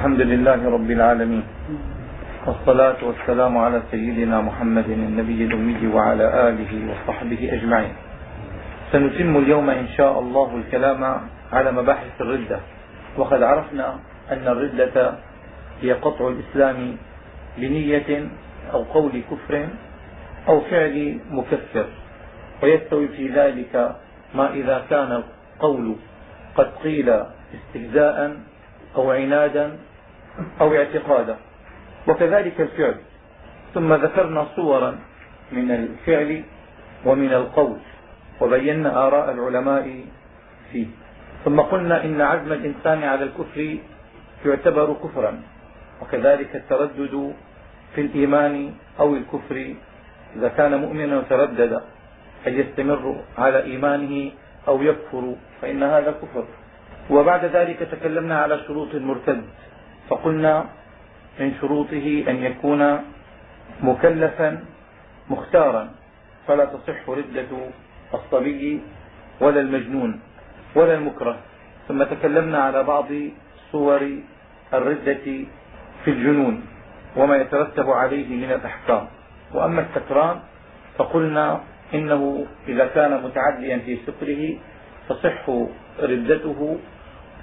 الحمد لله رب العالمين. والصلاة والسلام على سيدنا محمد النبي الأمي وعلى آله وصحبه أجمعين. سنتم اليوم إن شاء الله الكلام على مباحث الردة. وقد عرفنا أن الردة هي قطع الإسلام بنية أو قول كفر أو فعل مكفر. ويستوي في ذلك ما إذا كان القول قد قيل استهزاء أو عنادا أو اعتقادا وكذلك الفعل. ثم ذكرنا صورا من الفعل ومن القول وبينا آراء العلماء فيه. ثم قلنا إن عزم الإنسان على الكفر يعتبر كفرا. وكذلك التردد في الإيمان أو الكفر إذا كان مؤمنا تردد هل يستمر على إيمانه أو يكفر فإن هذا كفر. وبعد ذلك تكلمنا على شروط المرتد. فقلنا من شروطه أن يكون مكلفا مختارا فلا تصح ردة الصبي ولا المجنون ولا المكره. ثم تكلمنا على بعض صور الردة في الجنون وما يترتب عليه من الأحكام. وأما السكران فقلنا إنه إذا كان متعديا في سكره تصح ردته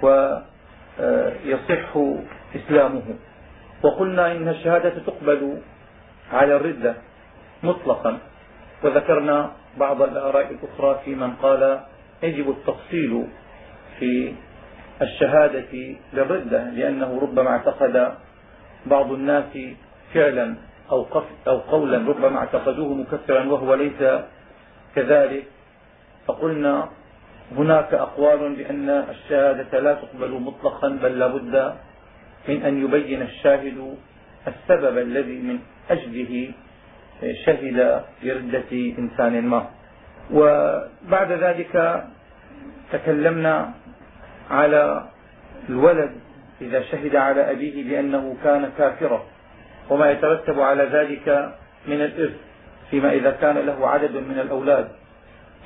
ويصح إسلامه. وقلنا إن الشهادة تقبل على الردة مطلقا. وذكرنا بعض الآراء الأخرى في من قال يجب التفصيل في الشهادة للردة لأنه ربما اعتقد بعض الناس فعلا أو, أو قولا ربما اعتقدوه مكفرا وهو ليس كذلك. فقلنا هناك أقوال بأن الشهادة لا تقبل مطلقا بل لا بد من أن يبين الشاهد السبب الذي من أجله شهد بردة إنسان ما. وبعد ذلك تكلمنا على الولد إذا شهد على أبيه بأنه كان كافرا وما يترتب على ذلك من الإرث فيما إذا كان له عدد من الأولاد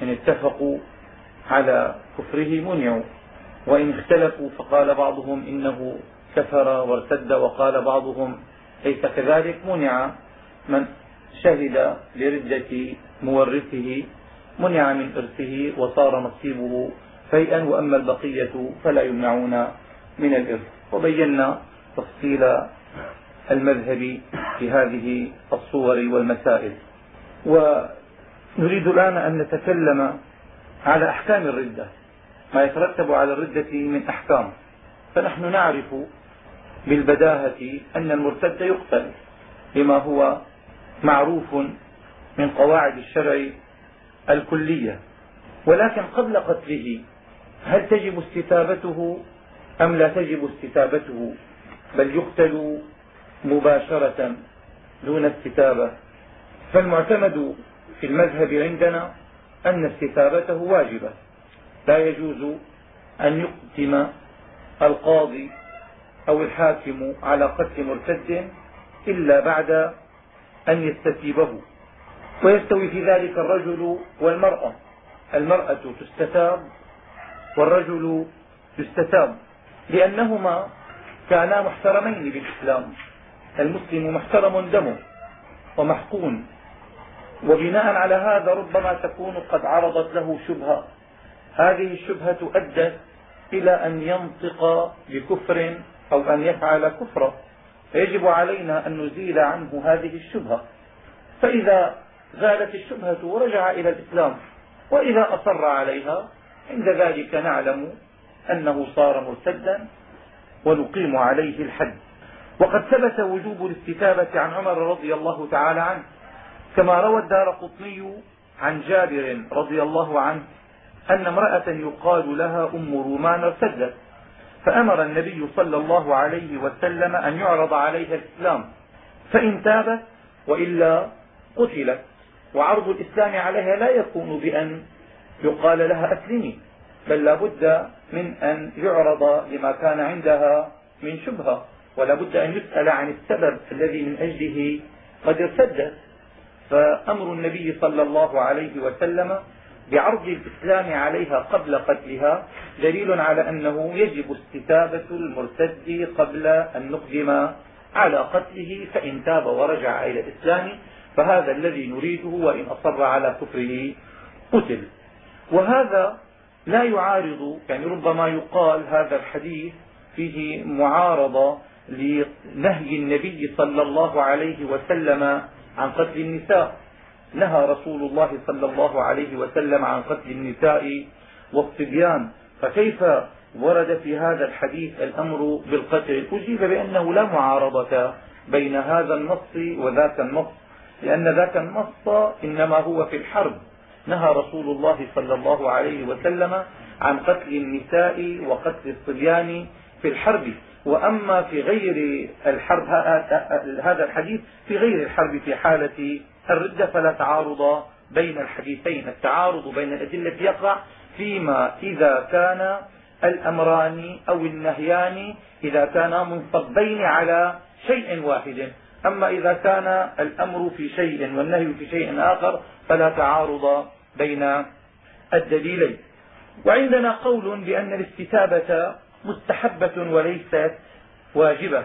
إن اتفقوا على كفره منعوا وإن اختلفوا فقال بعضهم إنه كفر وارتد وقال بعضهم ليس كذلك منع من شهد لردة مورثه منع من إرثه وصار نصيبه شيئا وأما البقية فلا يمنعون من الإرث. وبينا تفصيل المذهب في هذه الصور والمسائل. ونريد الآن أن نتكلم على أحكام الردة ما يترتب على الردة من أحكام. فنحن نعرف بالبداهة أن المرتد يقتل لما هو معروف من قواعد الشرع الكلية. ولكن قبل قتله هل تجب استتابته أم لا تجب استتابته؟ بل يقتل مباشرة دون استتابة. فالمعتمد في المذهب عندنا أن استتابته واجبة. لا يجوز أن يقدم القاضي أو الحاكم على قتل مرتد إلا بعد أن يستتيبه. ويستوي في ذلك الرجل والمرأة. المرأة تستتاب والرجل يستتاب. لأنهما كانا محترمين بالإسلام. المسلم محترم دمه ومحقون. وبناء على هذا ربما تكون قد عرضت له شبهة. هذه الشبهة أدت إلى أن ينطق بكفر أو أن يفعل كفرا فيجب علينا أن نزيل عنه هذه الشبهة. فإذا زالت الشبهة ورجع إلى الإسلام وإذا أصر عليها عند ذلك نعلم أنه صار مرتدا ونقيم عليه الحد. وقد ثبت وجوب الاستتابة عن عمر رضي الله تعالى عنه. كما روى الدار قطني عن جابر رضي الله عنه أن امرأة يقال لها أم رومان ارتدت. فأمر النبي صلى الله عليه وسلم أن يعرض عليها الإسلام. فإن تابت وإلا قتلت. وعرض الإسلام عليها لا يكون بأن يقال لها أسلمي بل لا بد من أن يعرض لما كان عندها من شبهة ولا بد أن يسأل عن السبب الذي من أجله قد ارتدت. فأمر النبي صلى الله عليه وسلم بعرض الإسلام عليها قبل قتلها دليل على أنه يجب استتابة المرتد قبل أن نقدم على قتله فإن تاب ورجع إلى الإسلام فهذا الذي نريده وإن أصر على كفره قتل. وهذا لا يعارض يعني ربما يقال هذا الحديث فيه معارضة لنهي النبي صلى الله عليه وسلم عن قتل النساء. نهى رسول الله صلى الله عليه وسلم عن قتل النساء والصبيان. فكيف ورد في هذا الحديث الأمر بالقتل؟ أجيب بأنه لا معارضة بين هذا النص وذاك النص لأن ذاك النص إنما هو في الحرب. نهى رسول الله صلى الله عليه وسلم عن قتل النساء وقتل الصبيان في الحرب. وأما في غير الحرب هذا الحديث في غير الحرب في حالة الردة فلا تعارض بين الحديثين. التعارض بين الأدلة يقع فيما إذا كان الأمران أو النهيان إذا كانا منصبين على شيء واحد. أما إذا كان الأمر في شيء والنهي في شيء آخر فلا تعارض بين الدليلين. وعندنا قول بأن الاستتابة مستحبة وليست واجبة.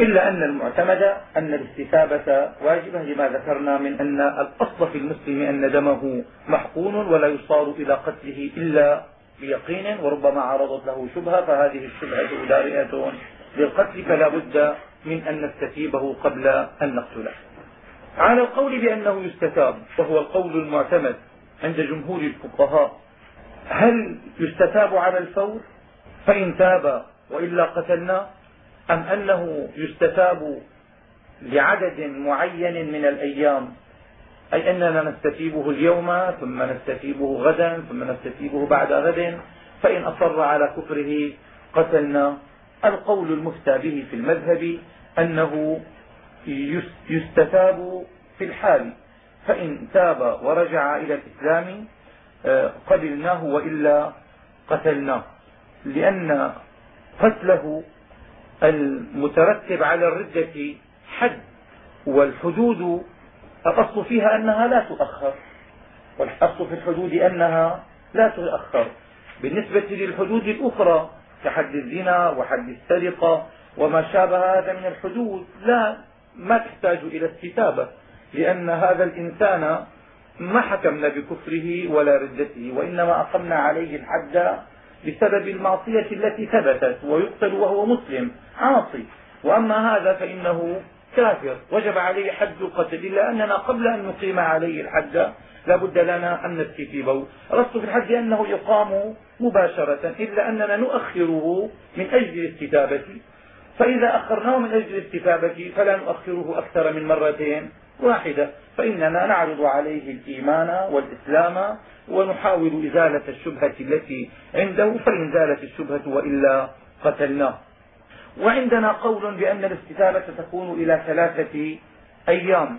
إلا أن المعتمد أن الاستتابة واجبة لما ذكرنا من أن الأصل في المسلم أن دمه محقون ولا يصار إلى قتله إلا بيقين وربما عرضت له شبهة فهذه الشبهة دارئة للقتل فلا بد من أن نستتيبه قبل أن نقتله. على القول بأنه يستتاب وهو القول المعتمد عند جمهور الفقهاء هل يستتاب على الفور؟ فإن تاب وإلا قتلنا أم أنه يستتاب لعدد معين من الأيام؟ أي أننا نستتيبه اليوم ثم نستتيبه غدا ثم نستتيبه بعد غد فإن أصر على كفره قتلنا. القول المفتى به في المذهب أنه يستتاب في الحال فإن تاب ورجع إلى الإسلام آه، قبلناه وإلا قتلناه لأن قتله المترتب على الردة حد والحدود الأصل فيها أنها لا تؤخر والأصل في الحدود أنها لا تؤخر. بالنسبة للحدود الأخرى كحد الزنا وحد السرقة وما شابه هذا من الحدود لا ما تحتاج إلى استتابة لأن هذا الإنسان ما حكمنا بكفره ولا ردته وإنما أقمنا عليه الحد بسبب المعصية التي ثبتت ويقتل وهو مسلم عاصي. وأما هذا فإنه كافر. وجب عليه حد القتل إلا أننا قبل أن نقيم عليه الحد لا بد لنا أن نستتيبه الأصل في الحد أنه يقام مباشرة إلا أننا نؤخره من أجل الاستتابة. فإذا أخرناه من أجل الاستتابة فلا نؤخره أكثر من مرتين واحدة فإننا نعرض عليه الإيمان والإسلام ونحاول إزالة الشبهة التي عنده فإن زالت الشبهة وإلا قتلناه. وعندنا قول بأن الاستتابة تكون إلى ثلاثة أيام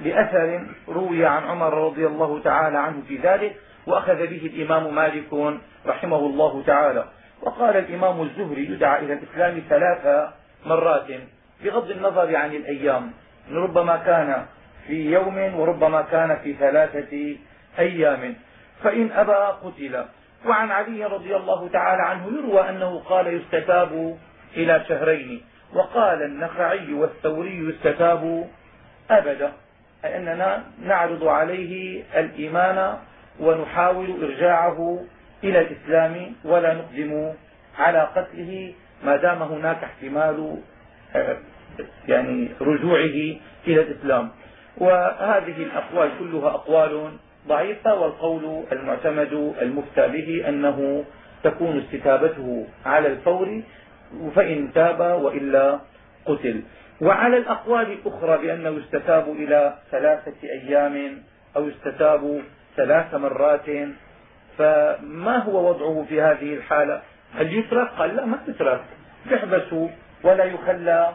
لأثر روي عن عمر رضي الله تعالى عنه في ذلك وأخذ به الإمام مالك رحمه الله تعالى. وقال الإمام الزهري يدعى إلى الإسلام ثلاث مرات بغض النظر عن الأيام. ربما كان في يوم وربما كان في ثلاثة أيام. فإن أبى قتل. وعن علي رضي الله تعالى عنه يروى أنه قال يستتاب إلى شهرين. وقال النخعي والثوري يستتاب أبدا. أي أننا نعرض عليه الإيمان ونحاول إرجاعه إلى الإسلام ولا نقدم على قتله ما دام هناك احتمال آه، يعني رجوعه إلى الإسلام. وهذه الأقوال كلها أقوال ضعيفة والقول المعتمد المفتى به أنه تكون استتابته على الفور فإن تاب وإلا قتل. وعلى الأقوال الأخرى بأنه يستتاب إلى ثلاثة أيام أو يستتاب ثلاث مرات فما هو وضعه في هذه الحالة؟ هل يترك؟ قال لا ما يترك يحبس ولا يخلى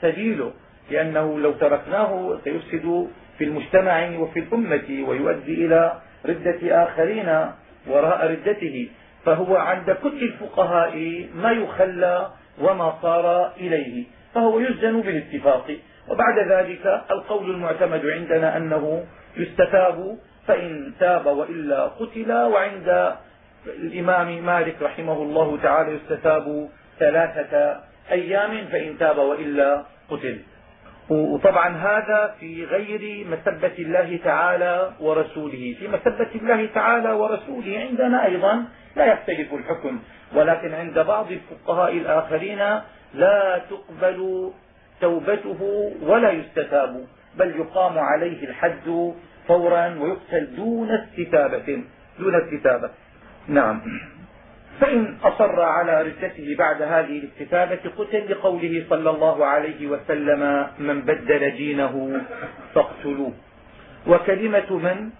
سبيله لأنه لو تركناه سيفسد في المجتمع وفي الأمة ويؤدي إلى ردة آخرين وراء ردته. فهو عند كل الفقهاء ما يخلى وما صار إليه. فهو يسجن بالاتفاق. وبعد ذلك القول المعتمد عندنا أنه يستتاب فإن تاب وإلا قتل وعند الإمام مالك رحمه الله تعالى يستتاب ثلاثة أيام فإن تاب وإلا قتل. وطبعا هذا في غير مسبة الله تعالى ورسوله. في مسبة الله تعالى ورسوله عندنا أيضا لا يختلف الحكم. ولكن عند بعض الفقهاء الآخرين لا تقبل توبته ولا يستتاب. بل يقام عليه الحد فورا ويقتل دون استتابة دون استتابة. نعم. فإن أصر على ردته بعد هذه الاستتابة قتل لقوله صلى الله عليه وسلم من بدل دينه فاقتلوه. وكلمة من؟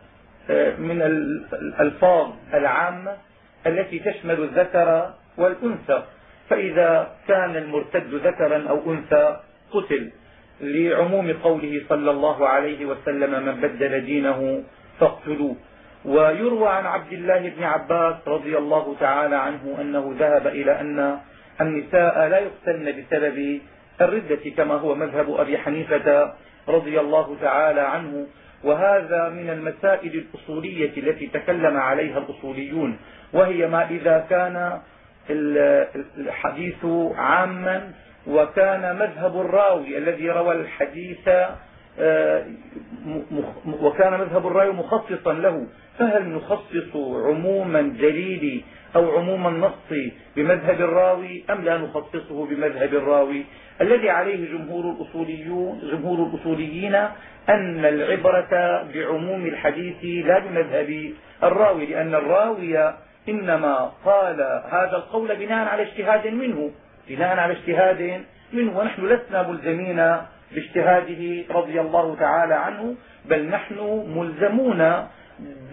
من الألفاظ العامة التي تشمل الذكر والأنثى. فإذا كان المرتد ذكرا أو أنثى قتل. لعموم قوله صلى الله عليه وسلم من بدل دينه فاقتلوه. ويروى عن عبد الله بن عباس رضي الله تعالى عنه أنه ذهب إلى أن النساء لا يقتلن بسبب الردة كما هو مذهب أبي حنيفة رضي الله تعالى عنه. وهذا من المسائل الأصولية التي تكلم عليها الأصوليون. وهي ما إذا كان الحديث عاما وكان مذهب الراوي الذي روى الحديث آه، وكان مذهب الراوي مخصصا له. فهل نخصص عموما دليل أو عموم النص بمذهب الراوي أم لا نخصصه بمذهب الراوي؟ الذي عليه جمهور الأصوليون جمهور الأصوليين أن العبرة بعموم الحديث لا بمذهب الراوي لأن الراوي إنما قال هذا القول بناء على اجتهاد منه. بناء على اجتهاد منه ونحن لسنا ملزمين باجتهاده رضي الله تعالى عنه بل نحن ملزمون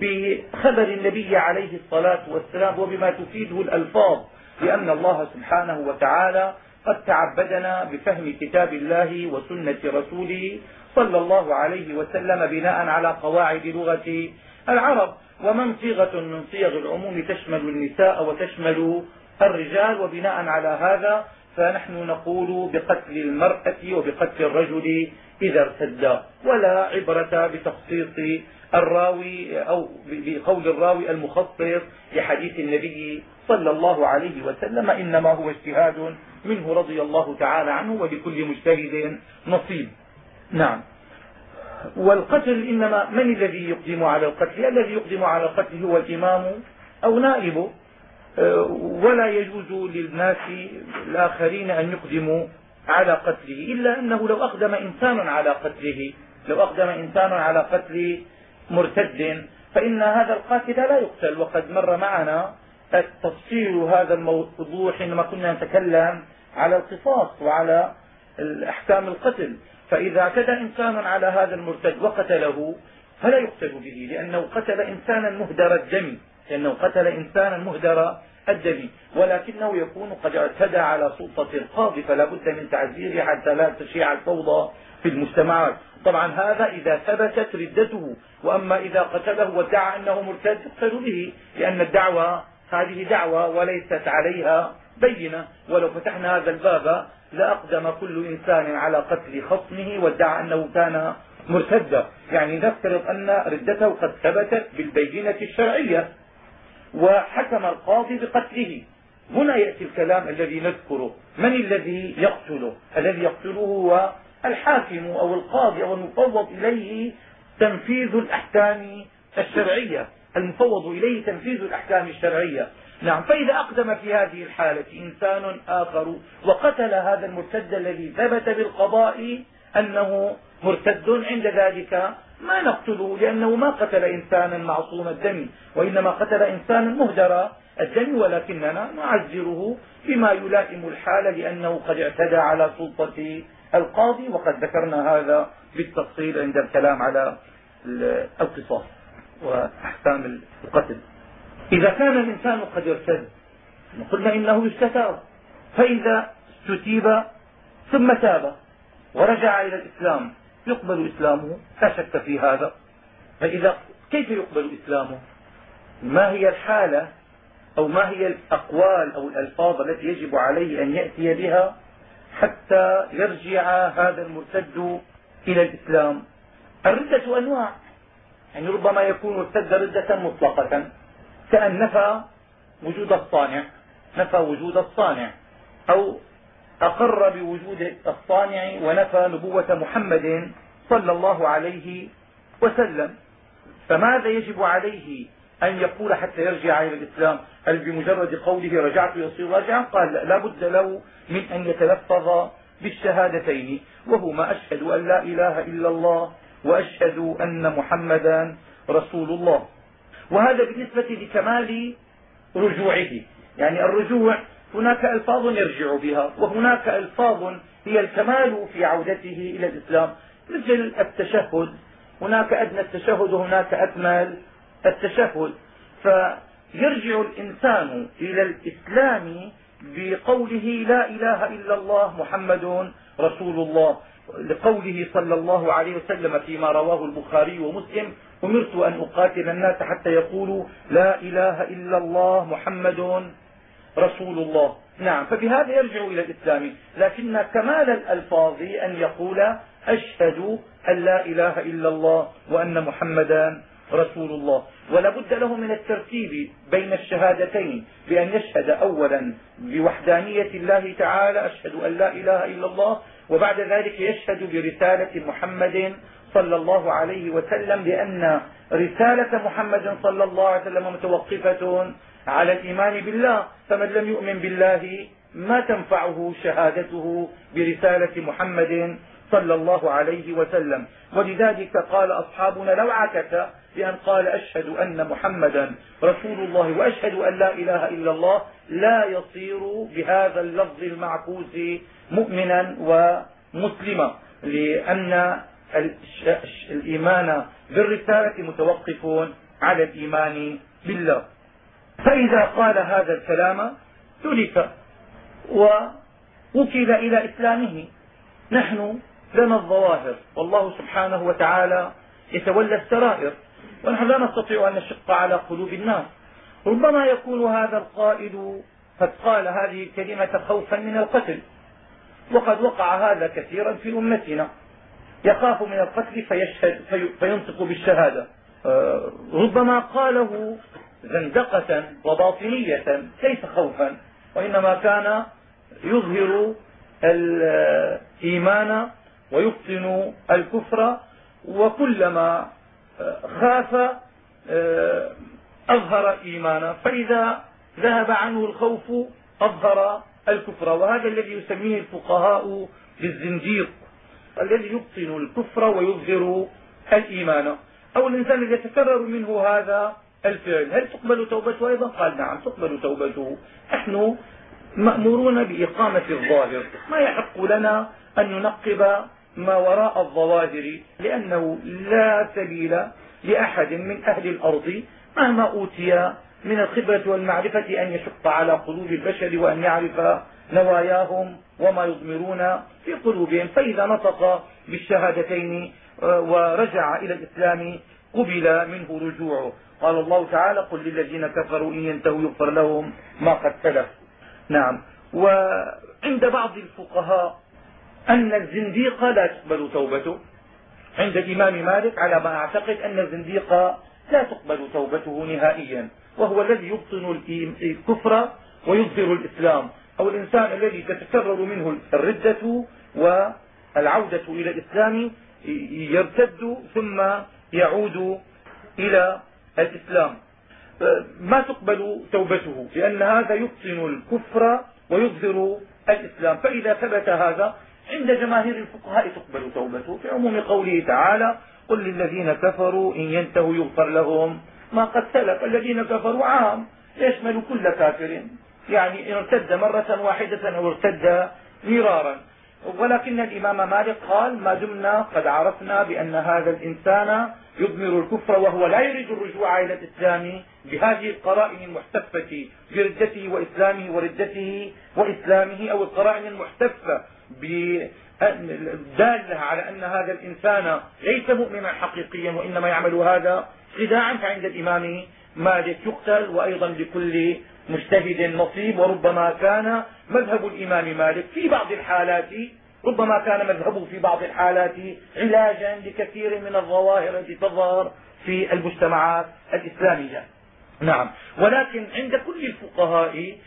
بخبر النبي عليه الصلاة والسلام وبما تفيده الألفاظ لأن الله سبحانه وتعالى قد تعبدنا بفهم كتاب الله وسنة رسوله صلى الله عليه وسلم بناء على قواعد لغة العرب. ومن صيغة من صيغ العموم تشمل النساء وتشمل الرجال وبناء على هذا فنحن نقول بقتل المرأة وبقتل الرجل إذا ارتد ولا عبرة بتخصيص الراوي أو بقول الراوي المخصص لحديث النبي صلى الله عليه وسلم إنما هو اجتهاد منه رضي الله تعالى عنه ولكل مجتهد نصيب. نعم. والقتل إنما من الذي يقدم على القتل؟ الذي يقدم على القتل هو الإمام أو نائبه؟ ولا يجوز للناس الآخرين أن يقدموا على قتله إلا أنه لو أقدم إنسان على قتله لو أقدم إنسان على قتل مرتد فإن هذا القاتل لا يقتل. وقد مر معنا تفصيل هذا الموضوع حينما كنا نتكلم على القصاص وعلى احكام القتل. فإذا اعتدى إنسان على هذا المرتد وقتله فلا يقتل به لأنه قتل إنسانا مهدر الدم. لأنه قتل إنسانا مهدر الدم ولكنه يكون قد اعتدى على سلطة القاضي فلا بد من تعزيره حتى لا تشيع الفوضى في المجتمعات. طبعا هذا إذا ثبتت ردته وأما إذا قتله وادعى أنه مرتد يقتل به لأن الدعوة هذه دعوة وليست عليها بينة. ولو فتحنا هذا الباب لأقدم كل إنسان على قتل خصمه وادعى أنه كان مرتدا. يعني نفترض أن ردته قد ثبتت بالبينة الشرعية. وحكم القاضي بقتله. هنا يأتي الكلام الذي نذكره. من الذي يقتله؟ الذي يقتله هو الحاكم أو القاضي أو المفوض إليه تنفيذ الأحكام الشرعية. المفوض إليه تنفيذ الأحكام الشرعية. نعم فإذا أقدم في هذه الحالة إنسان آخر وقتل هذا المرتد الذي ثبت بالقضاء أنه مرتد عند ذلك ما نقتله لأنه ما قتل إنسانا معصوم الدم وإنما قتل إنسانا مهدر الدم ولكننا نعزره بما يلائم الحال لأنه قد اعتدى على سلطة القاضي وقد ذكرنا هذا بالتفصيل عند الكلام على القصاص وأحكام القتل. إذا كان الإنسان قد ارتد قلنا إنه يستتاب. فإذا استتيب ثم تاب ورجع إلى الإسلام يقبل إسلامه لا شك في هذا. فإذا كيف يقبل إسلامه؟ ما هي الحالة أو ما هي الأقوال أو الألفاظ التي يجب عليه أن يأتي بها حتى يرجع هذا المرتد إلى الإسلام؟ الردة أنواع. يعني ربما يكون ارتد ردة مطلقة كأن نفى وجود الصانع نفى وجود الصانع أو أقر بوجود الصانع ونفى نبوة محمد صلى الله عليه وسلم. فماذا يجب عليه أن يقول حتى يرجع إلى الإسلام؟ هل بمجرد قوله رجعت يصير راجعا؟ قال لا بد له من أن يتلفظ بالشهادتين. وهما أشهد أن لا إله إلا الله وأشهد أن محمدا رسول الله. وهذا بالنسبة لكمال رجوعه. يعني الرجوع هناك ألفاظ يرجع بها وهناك ألفاظ هي الكمال في عودته إلى الإسلام. مثل التشهد هناك أدنى التشهد وهناك أكمل التشهد. فيرجع الإنسان إلى الإسلام بقوله لا إله إلا الله محمد رسول الله لقوله صلى الله عليه وسلم فيما رواه البخاري ومسلم أمرت أن أقاتل الناس حتى يقولوا لا إله إلا الله محمد رسول الله. نعم فبهذا يرجع إلى الإسلام. لكن كمال الألفاظ أن يقول أشهد أن لا إله إلا الله وأن محمدا رسول الله. ولا بد له من الترتيب بين الشهادتين بأن يشهد أولا بوحدانية الله تعالى أشهد أن لا إله إلا الله وبعد ذلك يشهد برسالة محمد صلى الله عليه وسلم لأن رسالة محمد صلى الله عليه وسلم متوقفة على الإيمان بالله. فمن لم يؤمن بالله ما تنفعه شهادته برسالة محمد صلى الله عليه وسلم. ولذلك قال أصحابنا لو عكس بأن قال أشهد أن محمدا رسول الله وأشهد أن لا إله إلا الله لا يصير بهذا اللفظ المعكوس مؤمنا ومسلما. لأن الإيمان بالرسالة متوقف على الإيمان بالله. فإذا قال هذا الكلام ترك ووكل إلى إسلامه. نحن لنا الظواهر. والله سبحانه وتعالى يتولى السرائر. ونحن لا نستطيع أن نشق على قلوب الناس. ربما يكون هذا القائل قد قال هذه الكلمة خوفا من القتل. وقد وقع هذا كثيرا في أمتنا. يخاف من القتل فيشهد في فينطق بالشهادة. آه، ربما قاله زندقة وباطنية ليس خوفا. وإنما كان يظهر الإيمان ويبطن الكفر وكلما خاف آه، أظهر إيمانا فإذا ذهب عنه الخوف أظهر الكفر. وهذا الذي يسميه الفقهاء بالزنجيق الذي يبطن الكفر ويظهر الإيمان. أو الإنسان الذي يتكرر منه هذا الفعل هل تقبل توبته أيضا؟ قال نعم تقبل توبته. نحن مأمورون بإقامة الظاهر. ما يحق لنا أن ننقب ما وراء الظواهر لأنه لا سبيل لأحد من أهل الأرض مهما أوتي من الخبرة والمعرفة أن يشق على قلوب البشر وأن يعرف نواياهم وما يضمرون في قلوبهم. فإذا نطق بالشهادتين آه، ورجع إلى الإسلام قبل منه رجوعه. قال الله تعالى قل للذين كفروا إن ينتهوا يغفر لهم ما قد سلف. نعم. وعند بعض الفقهاء أن الزنديق لا تقبل توبته. عند الإمام مالك على ما أعتقد أن الزنديق لا تقبل توبته نهائيا وهو الذي يبطن الكفر ويظهر الإسلام. أو الإنسان الذي تتكرر منه الردة والعودة إلى الإسلام يرتد ثم يعود إلى الإسلام. ما تقبل توبته؟ لأن هذا يبطن الكفر ويظهر الإسلام. فإذا ثبت هذا عند جماهير الفقهاء تقبل توبته. في عموم قوله تعالى قل للذين كفروا إن ينتهوا يغفر لهم ما قد سلف. الذين كفروا عام يشمل كل كافر يعني إن ارتد مرة واحدة أو ارتد مرارا. ولكن الإمام مالك قال ما دمنا قد عرفنا بأن هذا الإنسان يضمر الكفر وهو لا يريد الرجوع إلى الإسلام بهذه القرائن المحتفة بردته وإسلامه وردته وإسلامه أو القرائن المحتفة دالة على أن هذا الإنسان ليس مؤمنا حقيقيا وإنما يعمل هذا خداعا فعند الإمام مالك. يقتل وأيضا لكل مجتهد نصيب وربما كان مذهب الإمام مالك في بعض الحالات ربما كان مذهبه في بعض الحالات علاجا لكثير من الظواهر التي تظهر في المجتمعات الإسلامية. نعم. ولكن عند كل الفقهاء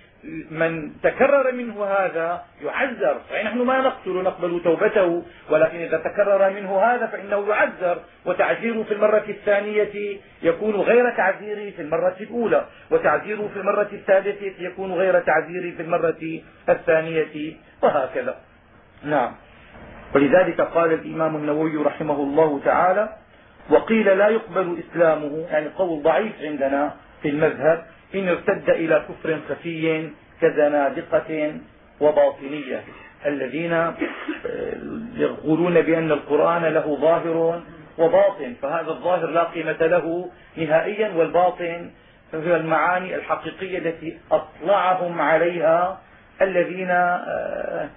من تكرر منه هذا يعذر. فنحن ما نقتل نقبل توبته ولكن إذا تكرر منه هذا فإنه يعذر. وتعذيره في المرة الثانية يكون غير تعذيره في المرة الأولى وتعذيره في المرة الثالثة يكون غير تعذيره في المرة الثانية وهكذا. نعم. ولذلك قال الإمام النووي رحمه الله تعالى وقيل لا يقبل إسلامه يعني قول ضعيف عندنا في المذهب إن ارتد إلى كفر خفي كزنادقة وباطنية. الذين آه، يقولون بأن القرآن له ظاهر وباطن فهذا الظاهر لا قيمة له نهائيا والباطن فهي المعاني الحقيقية التي أطلعهم عليها الذين آه،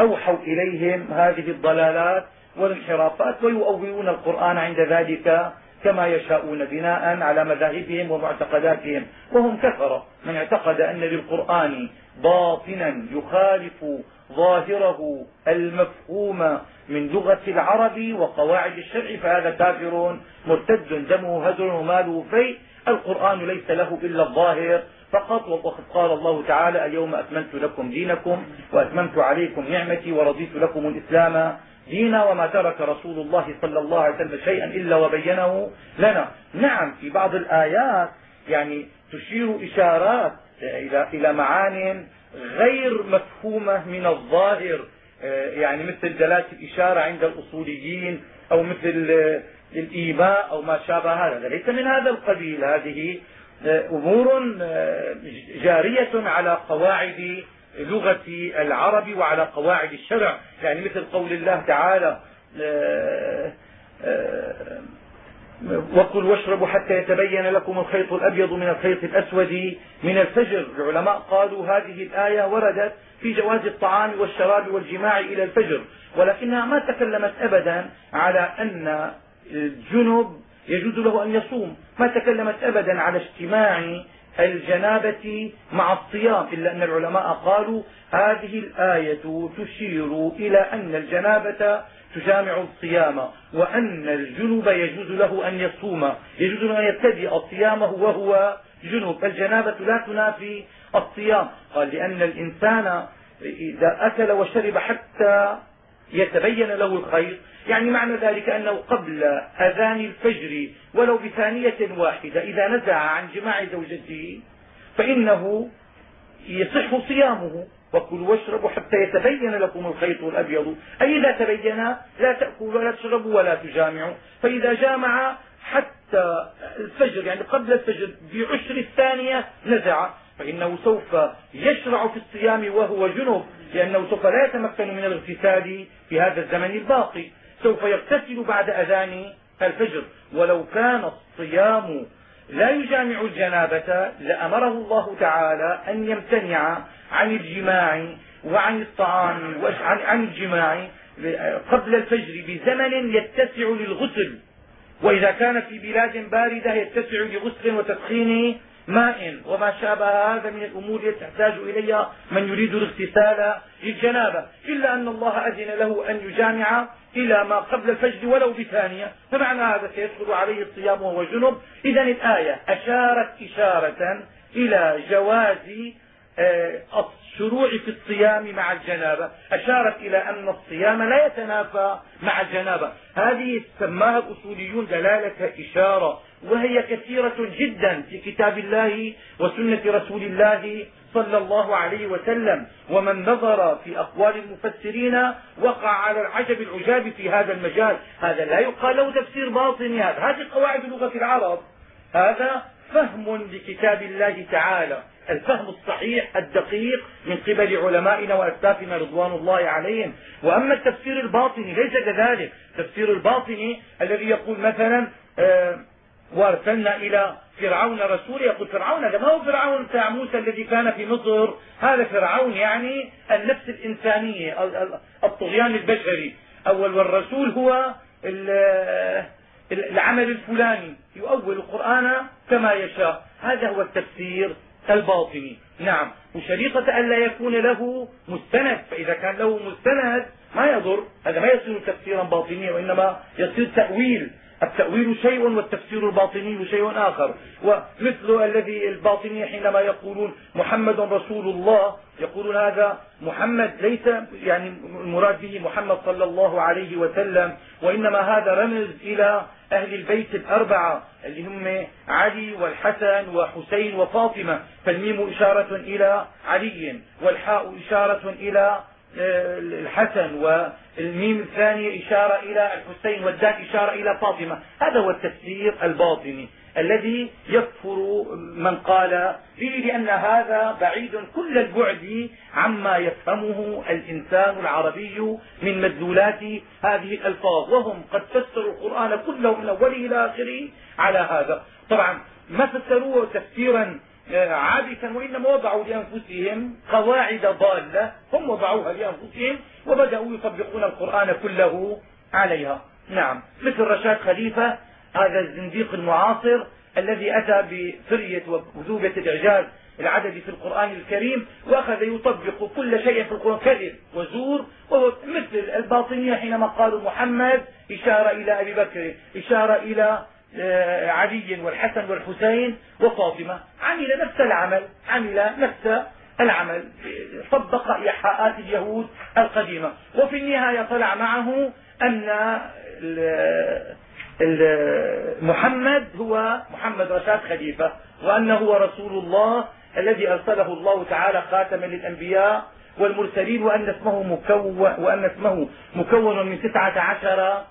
أوحوا إليهم هذه الضلالات والانحرافات ويؤولون القرآن عند ذلك كما يشاءون بناء على مذاهبهم ومعتقداتهم. وهم كفر من اعتقد أن للقرآن باطنا يخالف ظاهره المفهوم من لغة العرب وقواعد الشرع فهذا كافر مرتد دمه هدر وماله في. القرآن ليس له إلا الظاهر فقط. وقد قال الله تعالى اليوم أكملت لكم دينكم وأتممت عليكم نعمتي ورضيت لكم الإسلام دينا وما ترك رسول الله صلى الله عليه وسلم شيئا إلا وبينه لنا. نعم في بعض الآيات يعني تشير إشارات إلى إلى معان غير مفهومة من الظاهر يعني مثل دلالة الإشارة عند الأصوليين أو مثل الإيماء أو ما شابه هذا. ليس من هذا القبيل. هذه أمور جارية على قواعد لغة العرب وعلى قواعد الشرع. يعني مثل قول الله تعالى آه، آه، وكل واشربوا حتى يتبين لكم الخيط الأبيض من الخيط الأسود من الفجر. العلماء قالوا هذه الآية وردت في جواز الطعام والشراب والجماع إلى الفجر ولكنها ما تكلمت أبدا على أن الجنب يجوز له أن يصوم ما تكلمت أبدا على اجتماع الجنابة مع الصيام إلا أن العلماء قالوا هذه الآية تشير إلى أن الجنابة تجامع الصيام وأن الجنب يجوز له أن يصوم يجوز له أن يبتدئ صيامه وهو جنب الجنابة لا تنافي الصيام. قال لأن الإنسان إذا أكل وشرب حتى يتبين له الخير. يعني معنى ذلك أنه قبل أذان الفجر ولو بثانية واحدة إذا نزع عن جماع زوجته فإنه يصح صيامه. وكلوا واشربوا حتى يتبين لكم الخيط الأبيض. أي إذا تبين لا تأكلوا ولا تشربوا ولا تجامعوا. فإذا جامع حتى الفجر يعني قبل الفجر بعشر الثانية نزع. فإنه سوف يشرع في الصيام وهو جنب لأنه سوف لا يتمكن من الاغتسال في هذا الزمن الباقي. سوف يغتسل بعد أذان الفجر. ولو كان الصيام لا يجامع الجنابة لأمره الله تعالى أن يمتنع عن الجماع وعن الطعام وعن الجماع قبل الفجر بزمن يتسع للغسل. وإذا كان في بلاد باردة يتسع لغسل وتسخين ماء وما شابه هذا من الأمور التي تحتاج إليها من يريد الاغتسال للجنابة. إلا أن الله أذن له أن يجامع إلى ما قبل الفجر ولو بثانية. فمعنى هذا سيدخل عليه الصيام وهو جنب. إذا الآية أشارت إشارة إلى جواز آه، الشروع في الصيام مع الجنابة. أشارت إلى أن الصيام لا يتنافى مع الجنابة. هذه سماها الأصوليون دلالة إشارة وهي كثيرة جدا في كتاب الله وسنة رسول الله صلى الله عليه وسلم. ومن نظر في أقوال المفسرين وقع على العجب العجاب في هذا المجال. هذا لا يقال له تفسير باطني هذا هذه قواعد لغة العرب. هذا فهم لكتاب الله تعالى. الفهم الصحيح الدقيق من قبل علمائنا واسلافنا رضوان الله عليهم. وأما التفسير الباطني ليس كذلك. التفسير الباطني الذي يقول مثلا آه وارسلنا إلى فرعون رسول يقول فرعون هذا ما هو فرعون بتاع موسى الذي كان في مصر؟ هذا فرعون يعني النفس الإنسانية الطغيان البشري. أول والرسول هو العمل الفلاني. يؤول القرآن كما يشاء. هذا هو التفسير الباطني. نعم. وشريطة لا يكون له مستند. فإذا كان له مستند ما يضر. هذا ما يصير تفسيرا باطنيا وإنما يصير تأويل. التأويل شيء والتفسير الباطني شيء آخر. ومثل الذي الباطني حينما يقولون محمد رسول الله يقولون هذا محمد ليس يعني المراد به محمد صلى الله عليه وسلم وإنما هذا رمز إلى أهل البيت الأربعة اللي هم علي والحسن وحسين وفاطمة. فالميم إشارة إلى علي والحاء إشارة إلى الحسن والميم الثانية إشارة إلى الحسين والدال إشارة إلى فاطمة. هذا هو التفسير الباطني الذي يكفر من قال فيه لأن هذا بعيد كل البعد عما يفهمه الإنسان العربي من مدلولات هذه الألفاظ. وهم قد فسروا القرآن كله من أوله إلى آخره على هذا. طبعا ما فسروه تفسيرا عابثا وإنما وضعوا لأنفسهم قواعد ضالة هم وضعوها لأنفسهم وبدأوا يطبقون القرآن كله عليها. نعم. مثل رشاد خليفة هذا الزنديق المعاصر الذي أتى بفرية وكذوبة الإعجاز العدد في القرآن الكريم وأخذ يطبق كل شيء في القرآن. كذب وزور وهو مثل الباطنية حينما قالوا محمد إشارة إلى أبي بكر إشارة إلى علي والحسن والحسين وفاطمة. عمل نفس العمل عمل نفس العمل. طبق إيحاءات اليهود القديمة. وفي النهاية طلع معه أن محمد هو محمد رشاد خليفة وأنه هو رسول الله الذي أرسله الله تعالى خاتما للأنبياء والمرسلين وأن اسمه مكون, وأن اسمه مكون من تسعة عشر آه،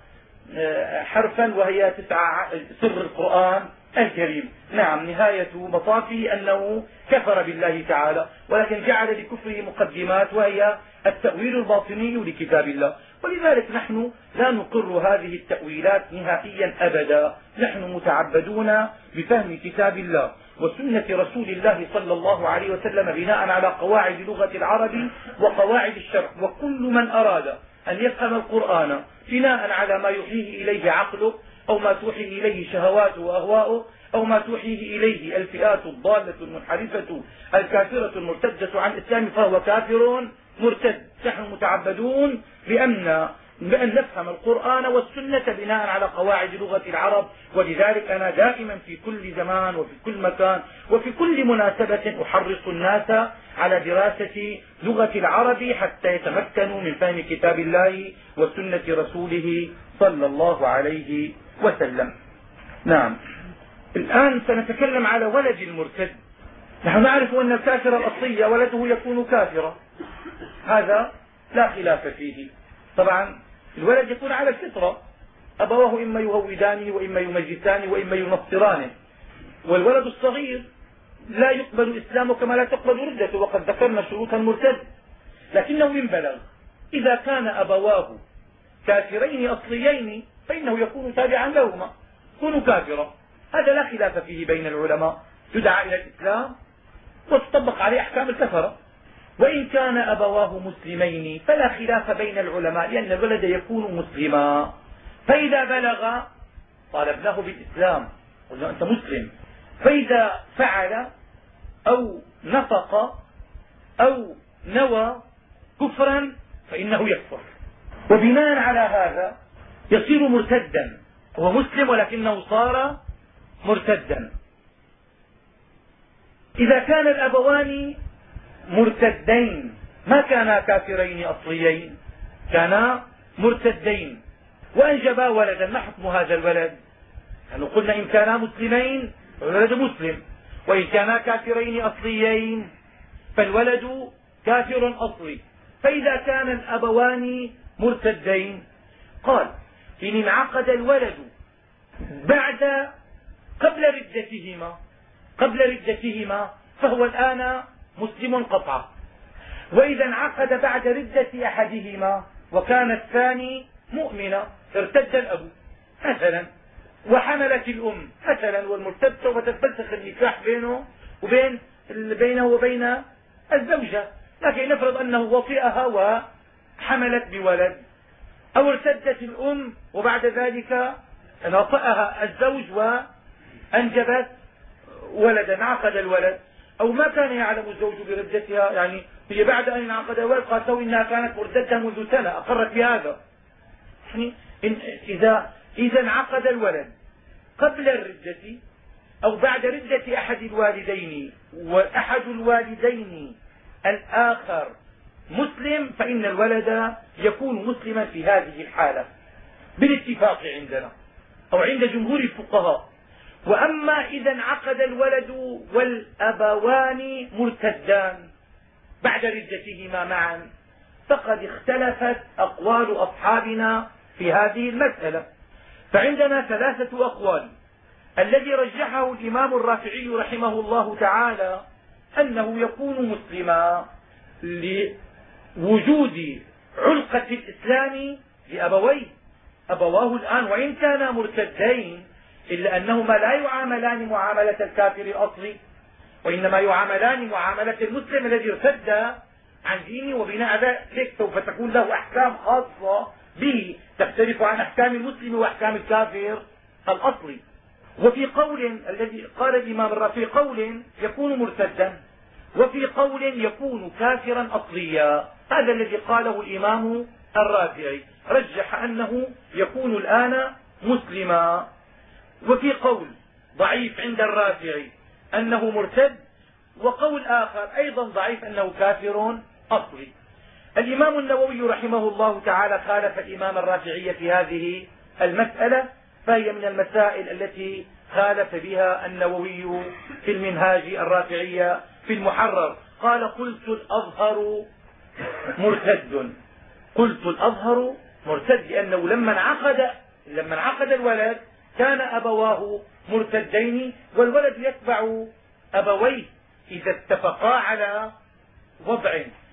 حرفا وهي تسعة سر القرآن الكريم. نعم نهاية مطافه أنه كفر بالله تعالى ولكن جعل لكفره مقدمات وهي التأويل الباطني لكتاب الله. ولذلك نحن لا نقر هذه التأويلات نهائيا أبدا. نحن متعبدون بفهم كتاب الله وسنة رسول الله صلى الله عليه وسلم بناء على قواعد لغة العرب وقواعد الشرع وكل من أراد أن يفهم القرآن بناء على ما يحييه إليه عقله أو ما توحي إليه شهواته وأهواؤه أو ما توحيه إليه الفئات الضالة المنحرفة الكافرة المرتدة عن الإسلام فهو كافر مرتد. نحن متعبدون بأن بأن نفهم القرآن والسنة بناء على قواعد لغة العرب ولذلك أنا دائما في كل زمان وفي كل مكان وفي كل مناسبة أحرص الناس على دراسة لغة العرب حتى يتمكنوا من فهم كتاب الله وسنة رسوله صلى الله عليه وسلم. نعم. الآن سنتكلم على ولد المرتد. نحن نعرف أن الكافر الأصلي ولده يكون كافرا. هذا لا خلاف فيه. طبعا الولد يكون على الفطرة. أبواه إما يهودانه وإما يمجسانه وإما ينصرانه والولد الصغير لا يقبل إسلامه كما لا تقبل ردته وقد ذكرنا شروط المرتد لكنه إن بلغ. إذا كان أبواه كافرين أصليين فإنه يكون تابعا لهما. يكون كافرا هذا لا خلاف فيه بين العلماء. يدعى إلى الإسلام وتطبق عليه أحكام الكفرة. وإن كان أبواه مسلمين فلا خلاف بين العلماء لأن الولد يكون مسلما. فإذا بلغ طالبناه بالإسلام قلنا أنت مسلم. فإذا فعل أو نطق أو نوى كفرا فإنه يكفر. وبناء على هذا يصير مرتدا. هو مسلم ولكنه صار مرتدا. إذا كان الأبوان مرتدين. ما كانا كافرين أصليين كانا مرتدين. وأنجبا ولدا ما حكم هذا الولد؟ يعني قلنا إن كانا مسلمين فالولد مسلم. وإن كانا كافرين أصليين فالولد كافر أصلي. فإذا كان الأبوان مرتدين قال إن انعقد الولد بعد قبل ردتهما قبل ردتهما فهو الآن مسلم قطعا وإذا انعقد بعد ردة أحدهما وكان الثاني مؤمنا ارتد الأب مثلا. وحملت الأم مثلا. والمرتد سوف تتفسخ النكاح بينه وبين بينه وبين الزوجة. لكن نفرض أنه وطئها وحملت بولد. أو ارتدت الأم وبعد ذلك نطأها الزوج وأنجبت ولدا عقد الولد. أو ما كان يعلم الزوج بردتها يعني هي بعد أن انعقد الولد قالت له إنها كانت مرتدة منذ سنة أقرت بهذا. يعني إن إذا إذا انعقد الولد قبل الردة أو بعد ردة أحد الوالدين وأحد الوالدين الآخر مسلم فإن الولد يكون مسلما في هذه الحالة بالاتفاق عندنا أو عند جمهور الفقهاء. وأما إذا انعقد الولد والأبوان مرتدان بعد ردتهما معا فقد اختلفت أقوال أصحابنا في هذه المسألة. فعندنا ثلاثة أقوال. الذي رجحه الإمام الرافعي رحمه الله تعالى أنه يكون مسلما لوجود علقة الإسلام لأبويه. أبواه الآن وإن كانا مرتدين إلا أنهما لا يعاملان معاملة الكافر الأصلي وإنما يعاملان معاملة المسلم الذي ارتد عن دينه وبناء ذلك سوف تكون له أحكام خاصة به تختلف عن أحكام المسلم وأحكام الكافر الأصلي. وفي قول الذي قال الإمام في قول يكون مرتدا وفي قول يكون كافرا أصليا. هذا الذي قاله الإمام الرافعي رجح أنه يكون الآن مسلما. وفي قول ضعيف عند الرافعي أنه مرتد وقول آخر أيضا ضعيف أنه كافر أصلي. الإمام النووي رحمه الله تعالى خالف الإمام الرافعي في هذه المسألة فهي من المسائل التي خالف بها النووي في المنهاج الرافعية في المحرر. قال قلت الأظهر مرتد. قلت الأظهر مرتد لأنه لما انعقد لما انعقد الولد كان أبواه مرتدين والولد يتبع أبويه إذا اتفقا على وضع.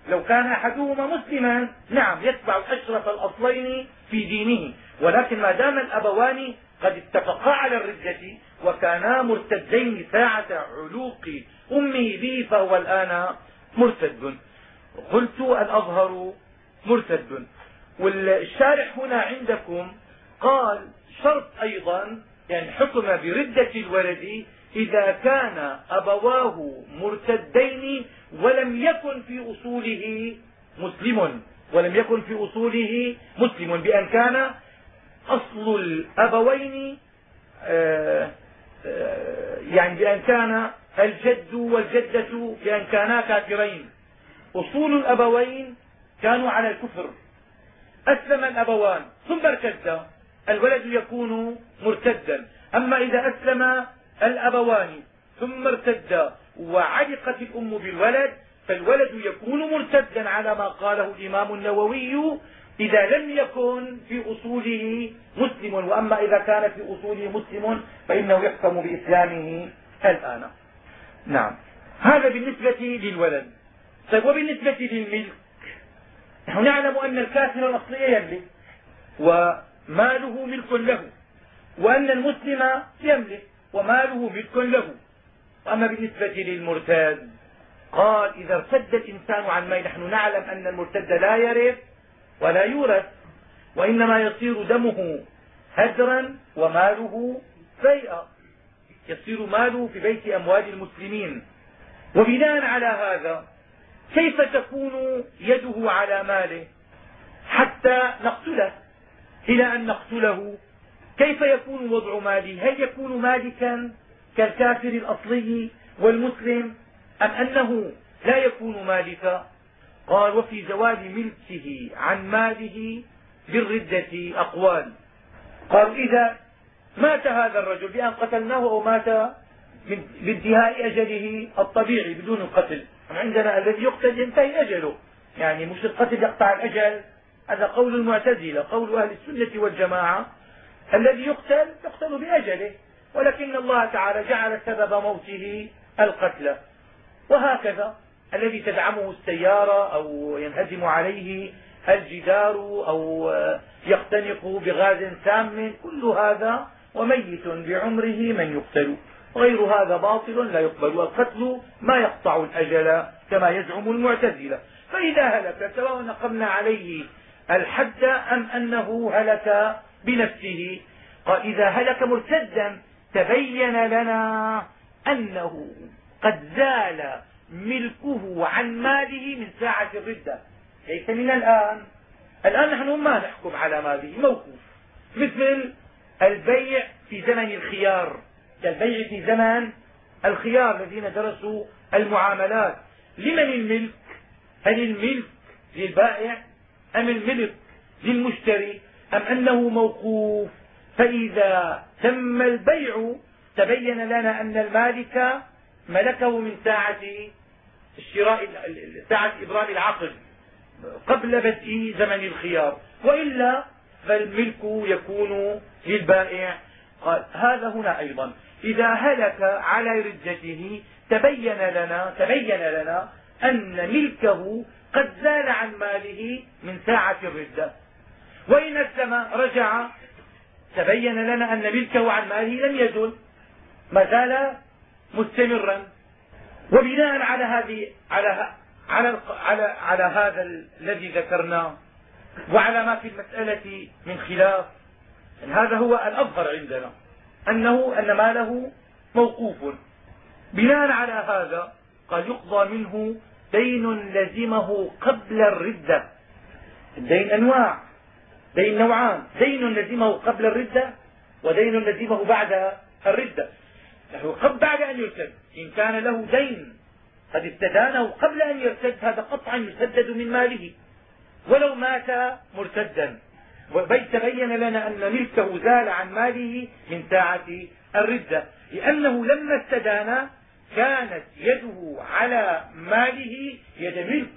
لو كان أحدهما مسلما نعم يتبع أشرف الأصلين في دينه. ولكن ما دام الأبوان قد اتفقا على الردة وكانا مرتدين ساعة علوق أمه به فهو الآن مرتد. قلت الأظهر مرتد. والشارح هنا عندكم قال شرط أيضا يعني حكم بردة الولد إذا كان أبواه مرتدين ولم يكن في أصوله مسلم ولم يكن في أصوله مسلم بأن كان أصل الأبوين آه، آه، يعني بأن كان الجد والجدة بأن كانا كافرين. أصول الأبوين كانوا على الكفر. أسلم الأبوان ثم ارتدا الولد يكون مرتدا. أما إذا أسلم الأبوان ثم ارتدا وعلقت الأم بالولد فالولد يكون مرتدا على ما قاله الإمام النووي إذا لم يكن في أصوله مسلم. وأما إذا كان في أصوله مسلم فإنه يحكم بإسلامه الآن. نعم. هذا بالنسبة للولد. طيب وبالنسبة للملك؟ نحن نعلم أن الكافر الأصلي يملك. وماله ملك له وأن المسلم يملك وماله ملك له. وأما بالنسبة للمرتد قال إذا ارتد الإنسان عن ما نحن نعلم أن المرتد لا يرث ولا يورث وإنما يصير دمه هدرا وماله سيئا. يصير ماله في بيت أموال المسلمين. وبناء على هذا كيف تكون يده على ماله؟ حتى نقتله. إلى أن نقتله. كيف يكون وضع ماله هل يكون مالكا كالكافر الأصلي والمسلم أم أنه لا يكون مالكا؟ قال وفي زوال ملكه عن ماله بالردة أقوال. قالوا إذا مات هذا الرجل بأن قتلناه أو مات بانتهاء أجله الطبيعي بدون القتل. عندنا الذي يقتل ينتهي أجله. يعني مش القتل يقطع الأجل. هذا قول المعتزلة قول أهل السنة والجماعة. الذي يقتل يقتل بأجله. ولكن الله تعالى جعل سبب موته القتل. وهكذا. الذي تدعمه السيارة أو ينهدم عليه الجدار أو يختنق بغاز سام كل هذا وميت بعمره من يقتل. غير هذا باطل لا يقبل القتل ما يقطع الأجل كما يزعم المعتزلة. فإذا هلك سواء نقمنا عليه الحد أم أنه هلك بنفسه؟ قال إذا هلك مرتدا تبين لنا أنه قد زال ملكه عن ماله من ساعة الردة. ليس من الآن؟ الآن نحن ما نحكم على ماله موقوف. مثل البيع في زمن الخيار. كالبيع في زمن الخيار الذين درسوا المعاملات. لمن الملك؟ هل الملك للبائع؟ أم الملك للمشتري أم أنه موقوف؟ فإذا تم البيع تبين لنا أن المالك ملكه من ساعة الشراء ساعة إبرام العقد قبل بدء زمن الخيار. وإلا فالملك يكون للبائع. قال هذا هنا أيضا. إذا هلك على ردته تبين لنا تبين لنا أن ملكه قد زال عن ماله من ساعة الردة. وإن أسلم رجع. تبين لنا أن ملكه عن ماله لم يزل. ما زال مستمرا. وبناء على هذه على على على على هذا الذي ذكرناه. وعلى ما في المسألة من خلاف. هذا هو الأظهر عندنا. أنه أن ماله موقوف. بناء على هذا قال يقضى منه دين لزمه قبل الردة. الدين أنواع دين نوعان. دين لزمه قبل الردة ودين لزمه بعد الردة. قبل بعد أن يرتد. إن كان له دين قد استدانه قبل أن يرتد هذا قطعا يسدد من ماله. ولو مات مرتدا. تبين لنا أن ملكه زال عن ماله من ساعة الردة. لأنه لما استدان كانت يده على ماله يد ملك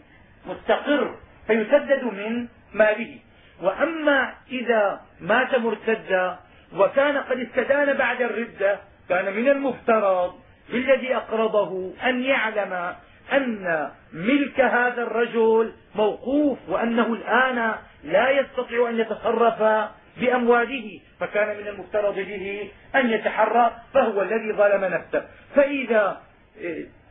مستقر فيسدد من ماله. وأما إذا مات مرتدا وكان قد استدان بعد الردة كان من المفترض بالذي أقرضه أن يعلم أن ملك هذا الرجل موقوف وأنه الآن لا يستطيع أن يتصرف بأمواله. فكان من المفترض به أن يتحرى فهو الذي ظلم نفسه. فإذا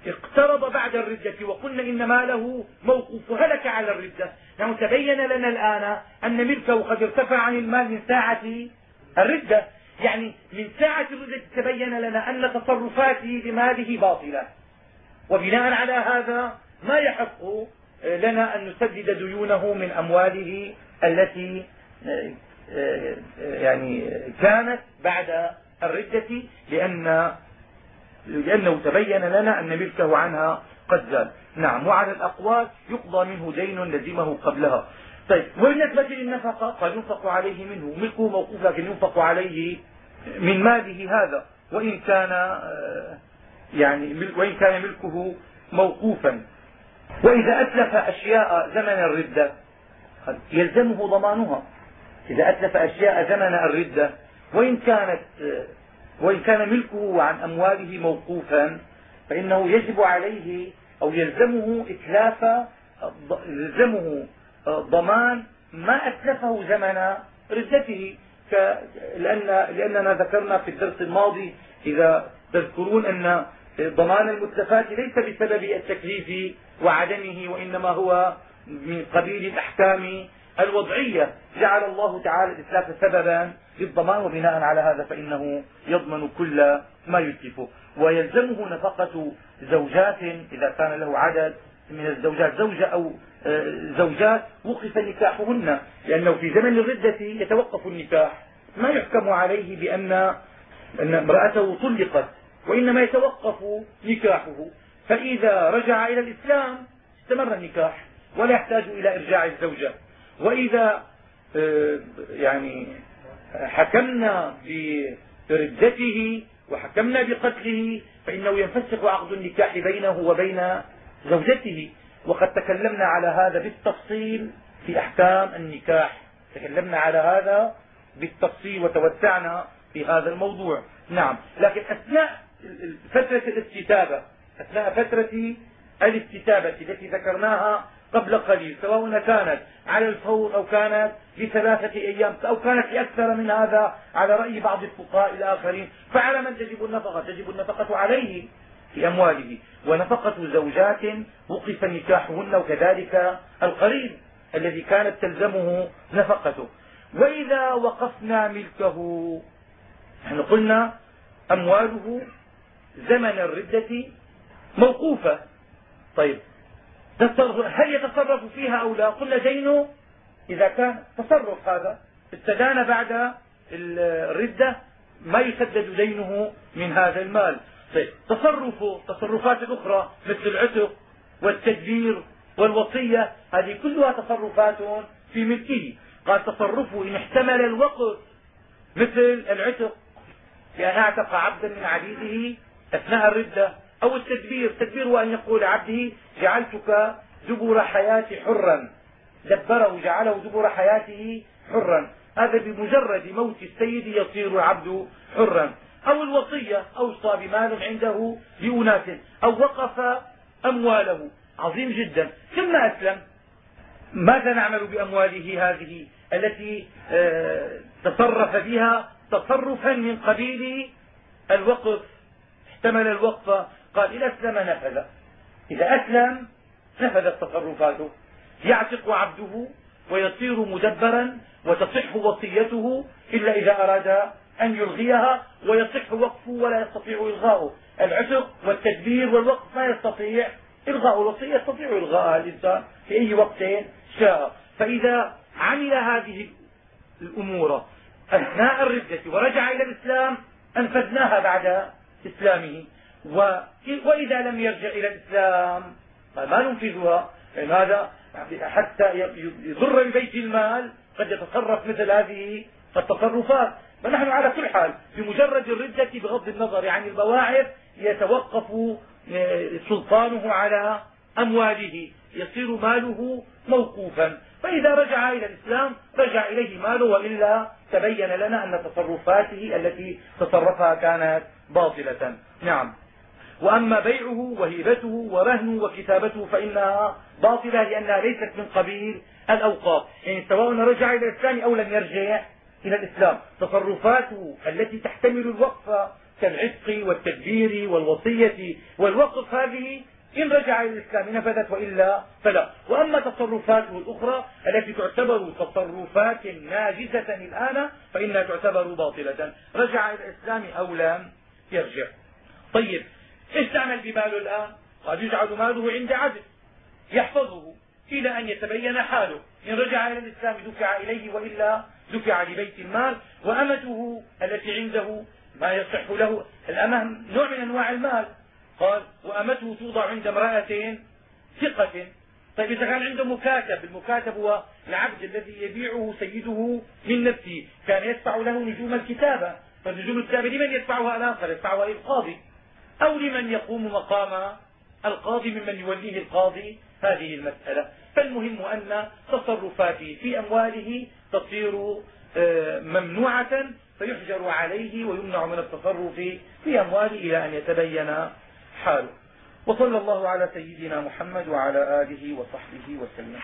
اقترض بعد الردة وقلنا إن ماله موقوف هلك على الردة. نحن تبين لنا الآن أن ملكه قد ارتفع عن المال من ساعة الردة. يعني من ساعة الردة تبين لنا أن تصرفاته بماله باطلة. وبناء على هذا ما يحق لنا أن نسدد ديونه من أمواله التي يعني كانت بعد الردة لأن لأنه تبين لنا أن ملكه عنها قد زال نعم وعلى الأقوال يقضى منه دين لزمه قبلها. طيب وبالنسبة للنفقة قد ينفق عليه منه. ملكه موقوف لكن ينفق عليه من ماله هذا. وإن كان آه، يعني وإن كان ملكه موقوفا. وإذا أتلف أشياء زمن الردة يلزمه ضمانها. إذا أتلف أشياء زمن الردة وإن كانت وإن كان ملكه عن أمواله موقوفا فإنه يجب عليه أو يلزمه إتلاف يلزمه ضمان ما أتلفه زمن ردته لأن لأننا ذكرنا في الدرس الماضي إذا تذكرون أن ضمان المتلفات ليس بسبب التكليف وعدمه وإنما هو من قبيل الأحكام الوضعية جعل الله تعالى الإتلاف سببا للضمان وبناء على هذا فإنه يضمن كل ما يتلفه. ويلزمه نفقة زوجات إذا كان له عدد من الزوجات زوجة أو آه، زوجات وقف نكاحهن لأنه في زمن الردة يتوقف النكاح. ما يحكم عليه بأن أن امرأته طلقت وإنما يتوقف نكاحه. فإذا رجع إلى الإسلام استمر النكاح ولا يحتاج إلى إرجاع الزوجة. وإذا آه، يعني حكمنا بردته وحكمنا بقتله فإنه ينفسخ عقد النكاح بينه وبين زوجته. وقد تكلمنا على هذا بالتفصيل في أحكام النكاح. تكلمنا على هذا بالتفصيل وتوسعنا في هذا الموضوع. نعم. لكن أثناء فترة الاستتابة أثناء فترة الاستتابة التي ذكرناها قبل قليل سواء كانت على الفور أو كانت لثلاثة أيام أو كانت لأكثر من هذا على رأي بعض الفقهاء الآخرين. فعلى من تجب النفقة؟ تجب النفقة عليه في أمواله. ونفقة زوجات وقف نكاحهن وكذلك القريب الذي كانت تلزمه نفقته. وإذا وقفنا ملكه نحن قلنا أمواله زمن الردة موقوفة. طيب هل يتصرف فيها أو لا؟ قلنا دينه إذا كان تصرف هذا. استدان بعد الردة ما يسدد دينه من هذا المال. طيب تصرفه تصرفات أخرى مثل العتق والتدبير والوصية هذه كلها تصرفات في ملكه. قال تصرفه إن احتمل الوقت مثل العتق. بأن أعتق عبدا من عبيده أثناء الردة. أو التدبير التدبير هو أن يقول لعبده جعلتك دبر حياتي حرا. دبره جعله دبر حياته حرا. هذا بمجرد موت السيد يصير العبد حرا. أو الوصية أوصى بمال عنده لأناس أو وقف أمواله. عظيم جدا. ثم أسلم. ماذا نعمل بأمواله هذه التي آه، تصرف بها تصرفا من قبيل الوقف؟ احتمل الوقف قال إذا أسلم نفذ. إذا أسلم نفذت تصرفاته يعتق عبده ويصير مدبرا وتصح وصيته إلا إذا أراد أن يلغيها ويصح وقفه ولا يستطيع إلغاؤه. العتق والتدبير والوقف ما يستطيع إلغاء الوصية يستطيع إلغاءها الإنسان في أي وقت شاء. فإذا عمل هذه الأمور أثناء الردة ورجع إلى الإسلام أنفذناها بعد إسلامه. وإذا لم يرجع إلى الإسلام ما ننفذها؟ لأن هذا حتى يضر ببيت المال قد يتصرف مثل هذه التصرفات. فنحن على كل حال بمجرد الردة بغض النظر عن البواعث يتوقف آه، سلطانه على أمواله يصير ماله موقوفا. فإذا رجع إلى الإسلام رجع إليه ماله وإلا تبين لنا أن تصرفاته التي تصرفها كانت باطلة. نعم. وأما بيعه وهبته ورهنه وكتابته فإنها باطلة لأنها ليست من قبيل الأوقاف. يعني سواء رجع إلى الإسلام أو لم يرجع إلى الإسلام. تصرفاته التي تحتمل الوقف كالعتق والتدبير والوصية والوقف هذه إن رجع إلى الإسلام نفذت وإلا فلا. وأما تصرفاته الأخرى التي تعتبر تصرفات ناجزة الآن فإنها تعتبر باطلة. رجع إلى الإسلام أو لم يرجع. طيب إيش تعمل بماله الآن؟ قد يجعل ماله عند عدل يحفظه إلى أن يتبين حاله. إن رجع إلى الإسلام دفع إليه وإلا دفع لبيت المال وأمته التي عنده ما يصح له الأمة نوع من أنواع المال. قال وأمته توضع عند امرأة ثقة. طيب إذا كان عنده مكاتب المكاتب هو العبد الذي يبيعه سيده من نفسه. كان يدفع له نجوم الكتابة فنجوم الكتابة لمن يدفعها الآخر يدفعها للقاضي. أو لمن يقوم مقام القاضي ممن يوليه القاضي. هذه المسألة. فالمهم أن تصرفاته في أمواله تصير آه، ممنوعة فيحجر عليه ويمنع من التصرف في أمواله إلى أن يتبين حاله. وصلى الله على سيدنا محمد وعلى آله وصحبه وسلم.